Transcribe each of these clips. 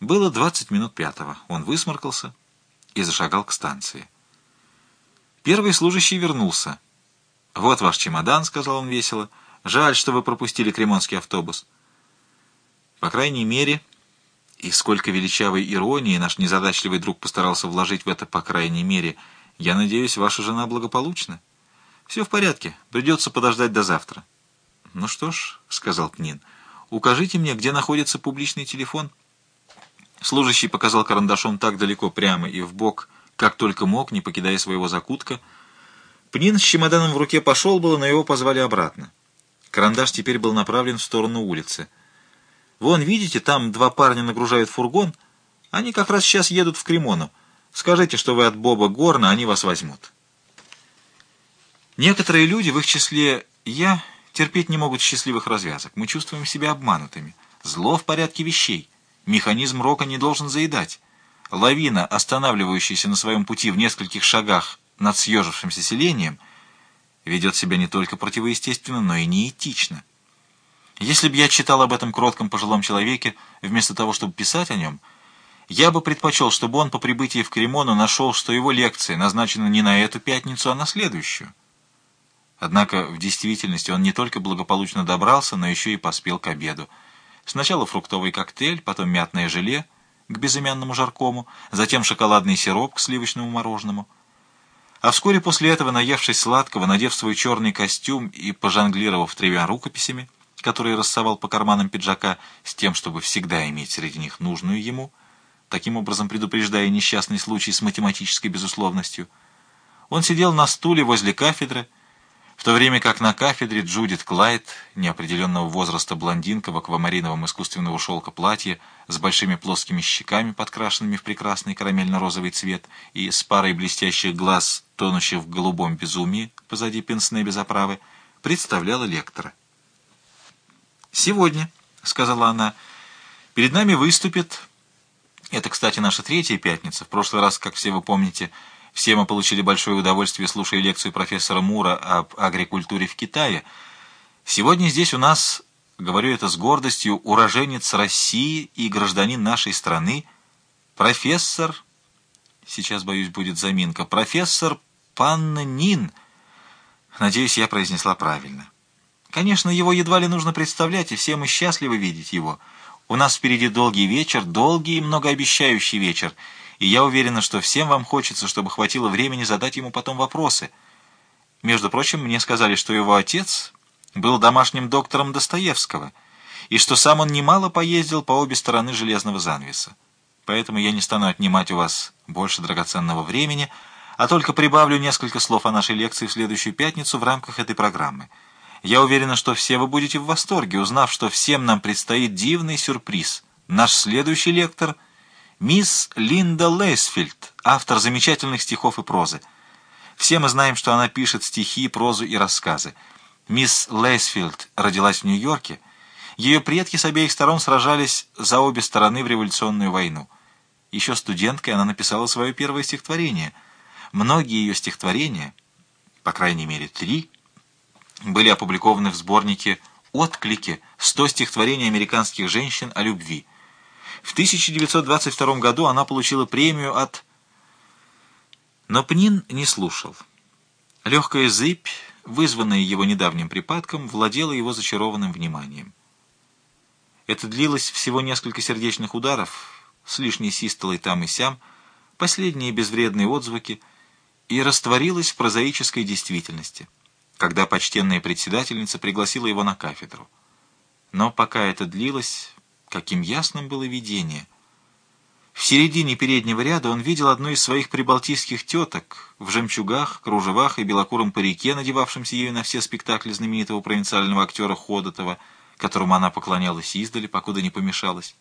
Было двадцать минут пятого. Он высморкался и зашагал к станции. Первый служащий вернулся. «Вот ваш чемодан», — сказал он весело. «Жаль, что вы пропустили кремонский автобус». По крайней мере, и сколько величавой иронии наш незадачливый друг постарался вложить в это «по крайней мере», я надеюсь, ваша жена благополучна. Все в порядке, придется подождать до завтра. Ну что ж, — сказал Пнин, — укажите мне, где находится публичный телефон. Служащий показал карандашом так далеко прямо и в бок, как только мог, не покидая своего закутка. Пнин с чемоданом в руке пошел было, но его позвали обратно. Карандаш теперь был направлен в сторону улицы. «Вон, видите, там два парня нагружают фургон. Они как раз сейчас едут в Кремону. Скажите, что вы от Боба Горна, они вас возьмут». Некоторые люди, в их числе я, терпеть не могут счастливых развязок. Мы чувствуем себя обманутыми. Зло в порядке вещей. Механизм рока не должен заедать. Лавина, останавливающаяся на своем пути в нескольких шагах над съежившимся селением, ведет себя не только противоестественно, но и неэтично. Если бы я читал об этом кротком пожилом человеке, вместо того, чтобы писать о нем, я бы предпочел, чтобы он по прибытии в Кремону нашел, что его лекция назначена не на эту пятницу, а на следующую. Однако в действительности он не только благополучно добрался, но еще и поспел к обеду. Сначала фруктовый коктейль, потом мятное желе к безымянному жаркому, затем шоколадный сироп к сливочному мороженому. А вскоре после этого, наевшись сладкого, надев свой черный костюм и пожонглировав тремя рукописями, которые рассовал по карманам пиджака с тем, чтобы всегда иметь среди них нужную ему, таким образом предупреждая несчастный случай с математической безусловностью, он сидел на стуле возле кафедры, в то время как на кафедре Джудит Клайд, неопределенного возраста блондинка в аквамариновом искусственного шелка платье с большими плоскими щеками, подкрашенными в прекрасный карамельно-розовый цвет, и с парой блестящих глаз, тонущих в голубом безумии позади пенсне без оправы, представляла лектора. «Сегодня», — сказала она, — «перед нами выступит...» Это, кстати, наша третья пятница. В прошлый раз, как все вы помните, — все мы получили большое удовольствие, слушая лекцию профессора Мура об агрикультуре в Китае. Сегодня здесь у нас, говорю это с гордостью, уроженец России и гражданин нашей страны, профессор, сейчас, боюсь, будет заминка, профессор Паннин. Надеюсь, я произнесла правильно. Конечно, его едва ли нужно представлять, и все мы счастливы видеть его. У нас впереди долгий вечер, долгий и многообещающий вечер — и я уверена, что всем вам хочется, чтобы хватило времени задать ему потом вопросы. Между прочим, мне сказали, что его отец был домашним доктором Достоевского, и что сам он немало поездил по обе стороны железного занавеса. Поэтому я не стану отнимать у вас больше драгоценного времени, а только прибавлю несколько слов о нашей лекции в следующую пятницу в рамках этой программы. Я уверена, что все вы будете в восторге, узнав, что всем нам предстоит дивный сюрприз. Наш следующий лектор — Мисс Линда Лейсфильд, автор замечательных стихов и прозы. Все мы знаем, что она пишет стихи, прозу и рассказы. Мисс Лейсфилд родилась в Нью-Йорке. Ее предки с обеих сторон сражались за обе стороны в революционную войну. Еще студенткой она написала свое первое стихотворение. Многие ее стихотворения, по крайней мере три, были опубликованы в сборнике «Отклики. 100 стихотворений американских женщин о любви». В 1922 году она получила премию от... Но Пнин не слушал. Легкая зыбь, вызванная его недавним припадком, владела его зачарованным вниманием. Это длилось всего несколько сердечных ударов, с лишней систолой там и сям, последние безвредные отзвуки, и растворилось в прозаической действительности, когда почтенная председательница пригласила его на кафедру. Но пока это длилось, Каким ясным было видение! В середине переднего ряда он видел одну из своих прибалтийских теток в жемчугах, кружевах и белокуром парике, надевавшемся ею на все спектакли знаменитого провинциального актера Ходотова, которому она поклонялась издали, покуда не помешалась.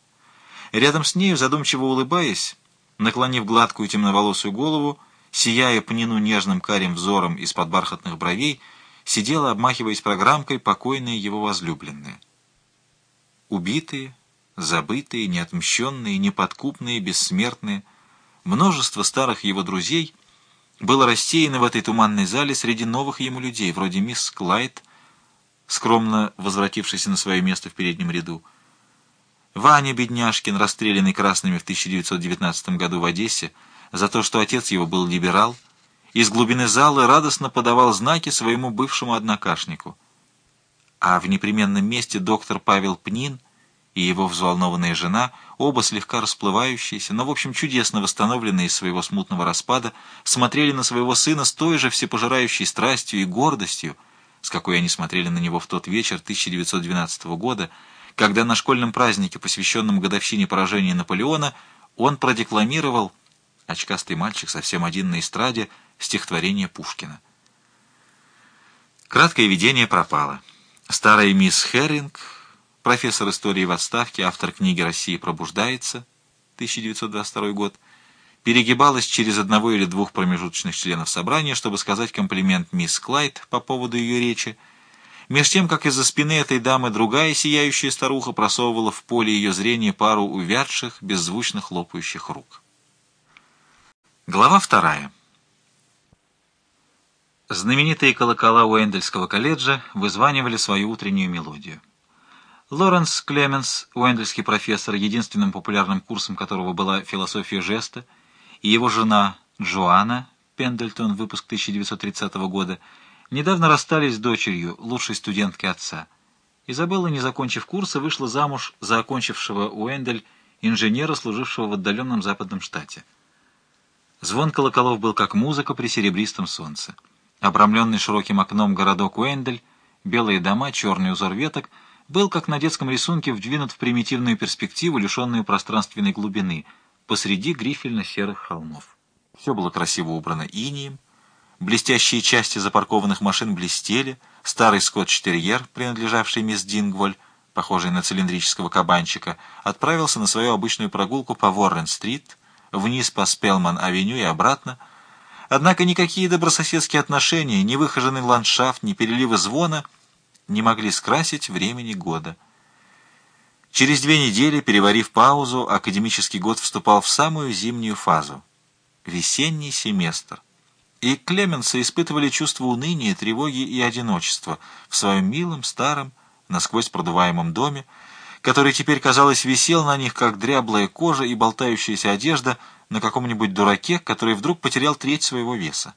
Рядом с нею, задумчиво улыбаясь, наклонив гладкую темноволосую голову, сияя пнину нежным карим взором из-под бархатных бровей, сидела, обмахиваясь программкой, покойная его возлюбленная. Убитые, забытые, неотмщенные, неподкупные, бессмертные. Множество старых его друзей было рассеяно в этой туманной зале среди новых ему людей, вроде мисс Клайд, скромно возвратившейся на свое место в переднем ряду. Ваня Бедняшкин, расстрелянный красными в 1919 году в Одессе за то, что отец его был либерал, из глубины зала радостно подавал знаки своему бывшему однокашнику. А в непременном месте доктор Павел Пнин и его взволнованная жена, оба слегка расплывающиеся, но, в общем, чудесно восстановленные из своего смутного распада, смотрели на своего сына с той же всепожирающей страстью и гордостью, с какой они смотрели на него в тот вечер 1912 года, когда на школьном празднике, посвященном годовщине поражения Наполеона, он продекламировал, очкастый мальчик совсем один на эстраде, стихотворение Пушкина. Краткое видение пропало. Старая мисс Херринг профессор истории в отставке, автор книги «Россия пробуждается», 1922 год, перегибалась через одного или двух промежуточных членов собрания, чтобы сказать комплимент мисс Клайд по поводу ее речи, меж тем, как из-за спины этой дамы другая сияющая старуха просовывала в поле ее зрения пару увядших, беззвучно хлопающих рук. Глава вторая. Знаменитые колокола Уэндельского колледжа вызванивали свою утреннюю мелодию. Лоренс Клеменс, уэндельский профессор, единственным популярным курсом которого была философия жеста, и его жена Джоанна Пендельтон, выпуск 1930 года, недавно расстались с дочерью, лучшей студенткой отца. Изабелла, не закончив курса, вышла замуж за окончившего Уэндель инженера, служившего в отдаленном западном штате. Звон колоколов был как музыка при серебристом солнце. Обрамленный широким окном городок Уэндель, белые дома, черный узор веток — был, как на детском рисунке, вдвинут в примитивную перспективу, лишенную пространственной глубины, посреди грифельно-серых холмов. Все было красиво убрано инием, блестящие части запаркованных машин блестели, старый скотч-терьер, принадлежавший мисс Дингволь, похожий на цилиндрического кабанчика, отправился на свою обычную прогулку по Воррен-стрит, вниз по Спелман-авеню и обратно, Однако никакие добрососедские отношения, ни выхоженный ландшафт, ни переливы звона — не могли скрасить времени года. Через две недели, переварив паузу, академический год вступал в самую зимнюю фазу — весенний семестр. И Клеменсы испытывали чувство уныния, тревоги и одиночества в своем милом, старом, насквозь продуваемом доме, который теперь, казалось, висел на них, как дряблая кожа и болтающаяся одежда на каком-нибудь дураке, который вдруг потерял треть своего веса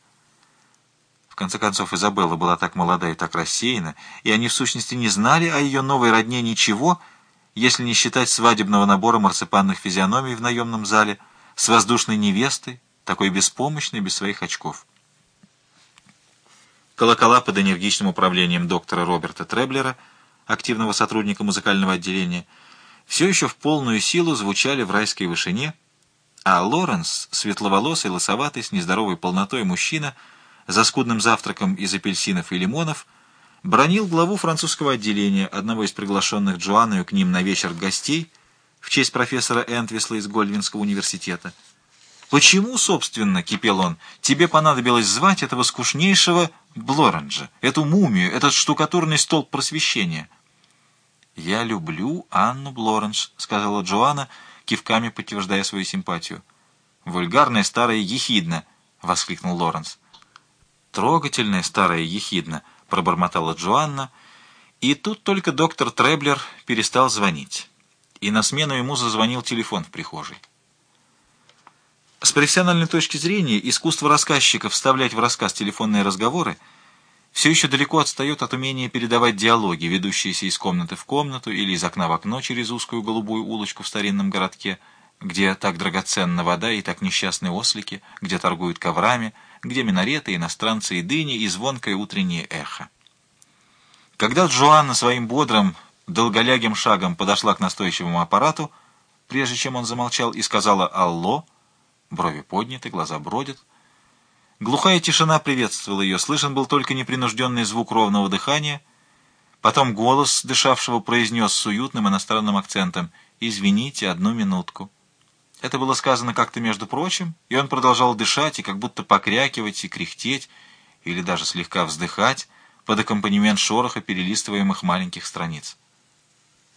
конце концов, Изабелла была так молода и так рассеяна, и они в сущности не знали о ее новой родне ничего, если не считать свадебного набора марципанных физиономий в наемном зале с воздушной невестой, такой беспомощной, без своих очков. Колокола под энергичным управлением доктора Роберта Треблера, активного сотрудника музыкального отделения, все еще в полную силу звучали в райской вышине, а Лоренс, светловолосый, лысоватый, с нездоровой полнотой мужчина — за скудным завтраком из апельсинов и лимонов, бронил главу французского отделения, одного из приглашенных Джоанною к ним на вечер гостей, в честь профессора Энтвисла из Гольдвинского университета. «Почему, собственно, — кипел он, — тебе понадобилось звать этого скучнейшего Блоренджа, эту мумию, этот штукатурный столб просвещения?» «Я люблю Анну Блорендж», — сказала Джоанна, кивками подтверждая свою симпатию. «Вульгарная старая ехидна», — воскликнул Лоренс. «Трогательная старая ехидна», — пробормотала Джоанна, и тут только доктор Треблер перестал звонить, и на смену ему зазвонил телефон в прихожей. С профессиональной точки зрения, искусство рассказчика вставлять в рассказ телефонные разговоры все еще далеко отстает от умения передавать диалоги, ведущиеся из комнаты в комнату или из окна в окно через узкую голубую улочку в старинном городке, где так драгоценна вода и так несчастны ослики, где торгуют коврами — где минареты, иностранцы и дыни, и звонкое утреннее эхо. Когда Джоанна своим бодрым, долголягим шагом подошла к настойчивому аппарату, прежде чем он замолчал, и сказала «Алло», брови подняты, глаза бродят, глухая тишина приветствовала ее, слышен был только непринужденный звук ровного дыхания, потом голос дышавшего произнес с уютным иностранным акцентом «Извините, одну минутку». Это было сказано как-то между прочим, и он продолжал дышать и как будто покрякивать и кряхтеть, или даже слегка вздыхать под аккомпанемент шороха перелистываемых маленьких страниц.